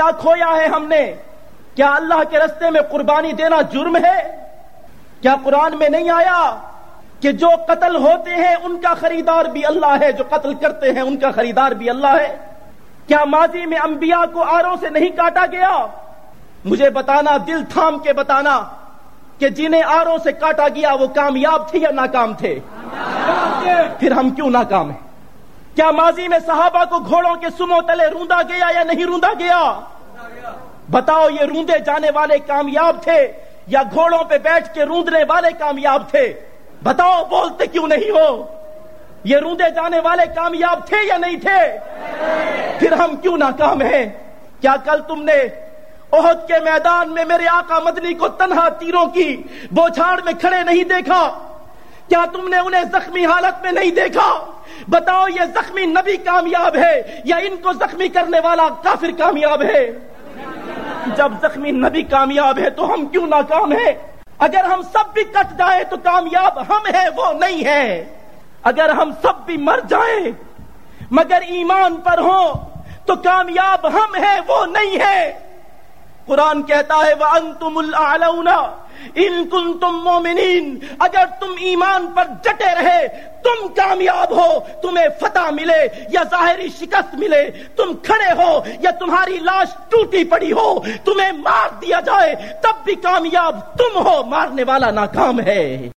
کیا کھویا ہے ہم نے؟ کیا اللہ کے رستے میں قربانی دینا جرم ہے؟ کیا قرآن میں نہیں آیا کہ جو قتل ہوتے ہیں ان کا خریدار بھی اللہ ہے جو قتل کرتے ہیں ان کا خریدار بھی اللہ ہے؟ کیا ماضی میں انبیاء کو آروں سے نہیں کاٹا گیا؟ مجھے بتانا دل تھام کے بتانا کہ جنہیں آروں سے کاٹا گیا وہ کامیاب تھے یا ناکام تھے؟ پھر ہم کیوں ناکام ہیں؟ کیا ماضی میں صحابہ کو گھوڑوں کے سمو تلے روندا گیا یا نہیں روندا گیا؟ بتاؤ یہ روندے جانے والے کامیاب تھے یا گھوڑوں پہ بیٹھ کے روندنے والے کامیاب تھے؟ بتاؤ بولتے کیوں نہیں ہو؟ یہ روندے جانے والے کامیاب تھے یا نہیں تھے؟ پھر ہم کیوں ناکام ہیں؟ کیا کل تم نے عہد کے میدان میں میرے آقا مدنی کو تنہا تیروں کی بوچھاڑ میں کھڑے نہیں دیکھا؟ کیا تم نے انہیں زخمی حالت میں نہیں دیکھا؟ بتاؤ یہ زخمی نبی کامیاب ہے یا ان کو زخمی کرنے والا کافر کامیاب ہے؟ جب زخمی نبی کامیاب ہے تو ہم کیوں ناکام ہیں؟ اگر ہم سب بھی کٹ جائیں تو کامیاب ہم ہیں، وہ نہیں ہے۔ اگر ہم سب بھی مر جائیں مگر ایمان پر ہو تو کامیاب ہم ہیں، وہ نہیں ہے۔ قرآن کہتا ہے وہ انتم ان کن تم مومنین اگر تم ایمان پر ڈٹے رہے، تم کامیاب ہو، تمہیں فتح ملے یا ظاہری شکست ملے، تم کھڑے ہو یا تمہاری لاش ٹوٹی پڑی ہو، تمہیں مار دیا جائے، تب بھی کامیاب تم ہو۔ مارنے والا ناکام ہے۔